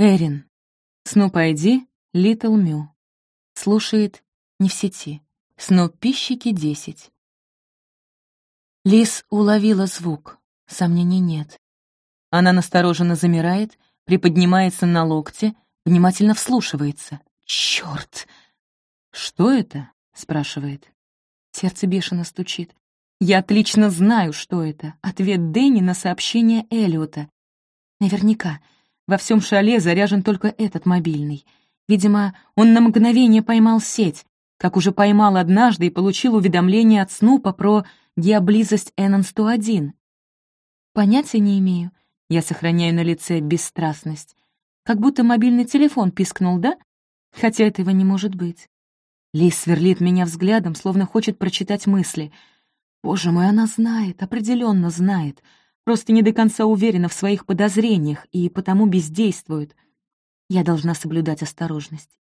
Эрин. Снуп ID, Литл Мю. Слушает не в сети. Снуп пищики 10. Лис уловила звук. Сомнений нет. Она настороженно замирает, приподнимается на локте, внимательно вслушивается. Чёрт! «Что это?» — спрашивает. Сердце бешено стучит. Я отлично знаю, что это. Ответ Дэнни на сообщение Эллиота. Наверняка. Во всем шале заряжен только этот мобильный. Видимо, он на мгновение поймал сеть, как уже поймал однажды и получил уведомление от Снупа про геоблизость Эннон-101. Понятия не имею. Я сохраняю на лице бесстрастность. Как будто мобильный телефон пискнул, да? Хотя этого не может быть. Лис сверлит меня взглядом, словно хочет прочитать мысли. Боже мой, она знает, определенно знает — просто не до конца уверена в своих подозрениях и потому бездействует. Я должна соблюдать осторожность.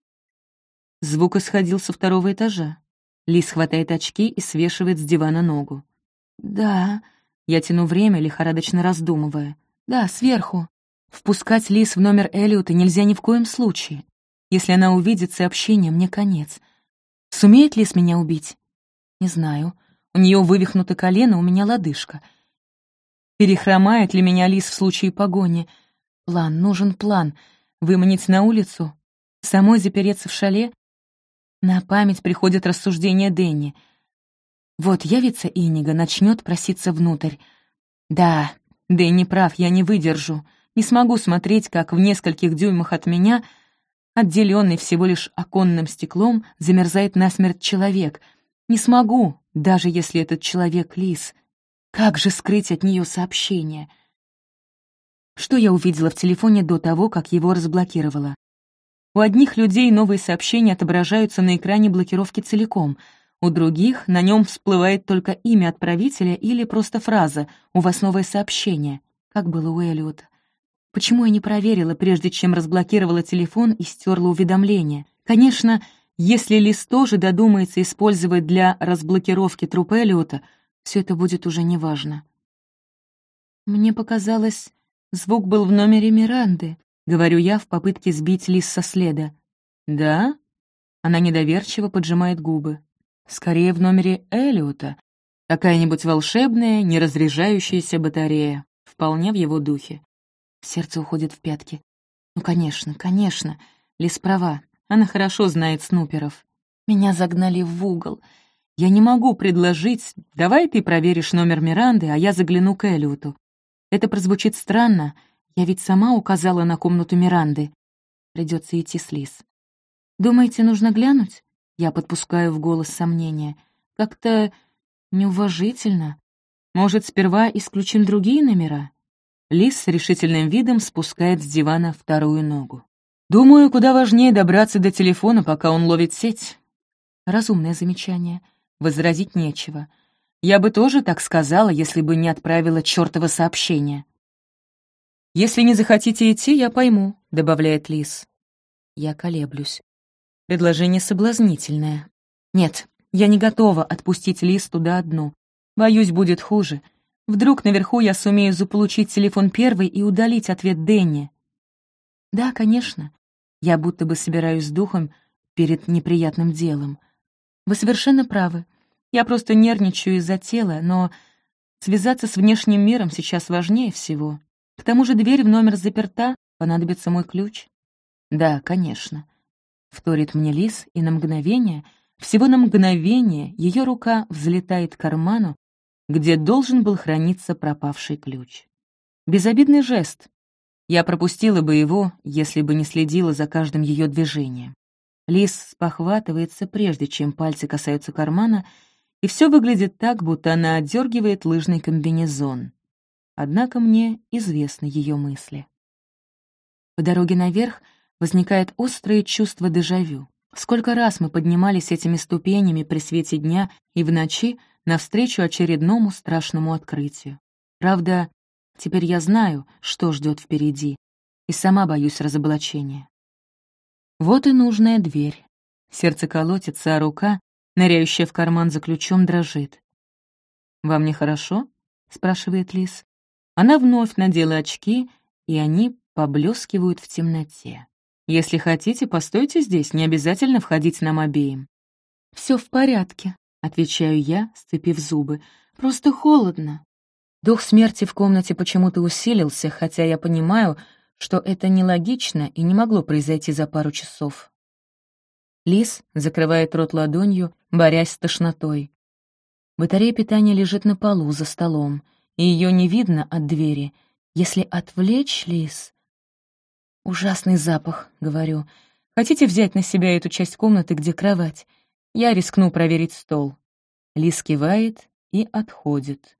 Звук исходил со второго этажа. Лис хватает очки и свешивает с дивана ногу. «Да...» Я тяну время, лихорадочно раздумывая. «Да, сверху. Впускать Лис в номер Эллиота нельзя ни в коем случае. Если она увидит сообщение, мне конец. Сумеет Лис меня убить? Не знаю. У нее вывихнуто колено, у меня лодыжка — Перехромает ли меня лис в случае погони? План, нужен план. Выманить на улицу? Самой запереться в шале? На память приходят рассуждения Дэнни. Вот явится Инига, начнет проситься внутрь. Да, Дэнни прав, я не выдержу. Не смогу смотреть, как в нескольких дюймах от меня, отделенный всего лишь оконным стеклом, замерзает насмерть человек. Не смогу, даже если этот человек — лис. Как же скрыть от нее сообщение? Что я увидела в телефоне до того, как его разблокировала? У одних людей новые сообщения отображаются на экране блокировки целиком, у других на нем всплывает только имя отправителя или просто фраза «У вас новое сообщение», как было у Эллиота. Почему я не проверила, прежде чем разблокировала телефон и стерла уведомление? Конечно, если Лис тоже додумается использовать для разблокировки труп Эллиота — все это будет уже неважно. Мне показалось, звук был в номере Миранды, говорю я в попытке сбить лис со следа. Да? Она недоверчиво поджимает губы. Скорее в номере Элиота. Какая-нибудь волшебная, неразряжающаяся батарея. Вполне в его духе. Сердце уходит в пятки. Ну, конечно, конечно. Лис права. Она хорошо знает снуперов. Меня загнали в угол — я не могу предложить, давай ты проверишь номер Миранды, а я загляну к Элиоту. Это прозвучит странно, я ведь сама указала на комнату Миранды. Придется идти с Лиз. Думаете, нужно глянуть? Я подпускаю в голос сомнения. Как-то неуважительно. Может, сперва исключим другие номера? Лиз с решительным видом спускает с дивана вторую ногу. Думаю, куда важнее добраться до телефона, пока он ловит сеть. Разумное замечание — Возразить нечего. Я бы тоже так сказала, если бы не отправила чёртово сообщение. «Если не захотите идти, я пойму», — добавляет Лис. Я колеблюсь. Предложение соблазнительное. Нет, я не готова отпустить Лис туда одну. Боюсь, будет хуже. Вдруг наверху я сумею заполучить телефон первый и удалить ответ Дэнни. Да, конечно. Я будто бы собираюсь с духом перед неприятным делом. Вы совершенно правы. Я просто нервничаю из-за тела, но связаться с внешним миром сейчас важнее всего. К тому же дверь в номер заперта, понадобится мой ключ. Да, конечно. Вторит мне лис, и на мгновение, всего на мгновение, ее рука взлетает к карману, где должен был храниться пропавший ключ. Безобидный жест. Я пропустила бы его, если бы не следила за каждым ее движением. Лис спохватывается, прежде чем пальцы касаются кармана, и все выглядит так, будто она отдергивает лыжный комбинезон. Однако мне известны ее мысли. По дороге наверх возникает острое чувство дежавю. Сколько раз мы поднимались этими ступенями при свете дня и в ночи навстречу очередному страшному открытию. Правда, теперь я знаю, что ждет впереди, и сама боюсь разоблачения. Вот и нужная дверь. Сердце колотится, а рука, ныряющая в карман за ключом, дрожит. «Вам нехорошо?» — спрашивает Лис. Она вновь надела очки, и они поблескивают в темноте. Если хотите, постойте здесь, не обязательно входить нам обеим. Все в порядке», — отвечаю я, сцепив зубы. «Просто холодно». Дух смерти в комнате почему-то усилился, хотя я понимаю, что это нелогично и не могло произойти за пару часов. Лис закрывает рот ладонью, борясь с тошнотой. Батарея питания лежит на полу за столом, и ее не видно от двери. Если отвлечь Лис... «Ужасный запах», — говорю. «Хотите взять на себя эту часть комнаты, где кровать? Я рискну проверить стол». Лис кивает и отходит.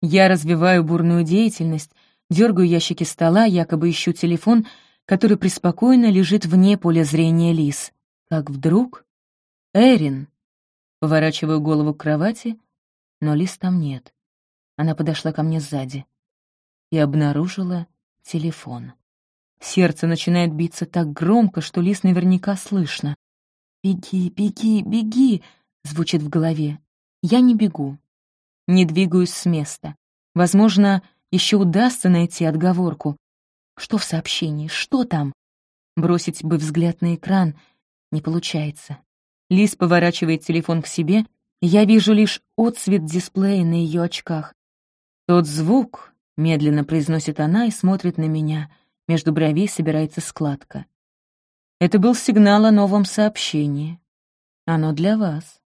Я развиваю бурную деятельность, дергаю ящики стола, якобы ищу телефон, который преспокойно лежит вне поля зрения Лис. Как вдруг... Эрин! Поворачиваю голову к кровати, но Лис там нет. Она подошла ко мне сзади и обнаружила телефон. Сердце начинает биться так громко, что Лис наверняка слышно. «Беги, беги, беги!» — звучит в голове. Я не бегу. Не двигаюсь с места. Возможно, еще удастся найти отговорку. Что в сообщении? Что там? Бросить бы взгляд на экран не получается. Лис поворачивает телефон к себе, и я вижу лишь отсвет дисплея на ее очках. Тот звук, медленно произносит она и смотрит на меня. Между бровей собирается складка. Это был сигнал о новом сообщении. Оно для вас.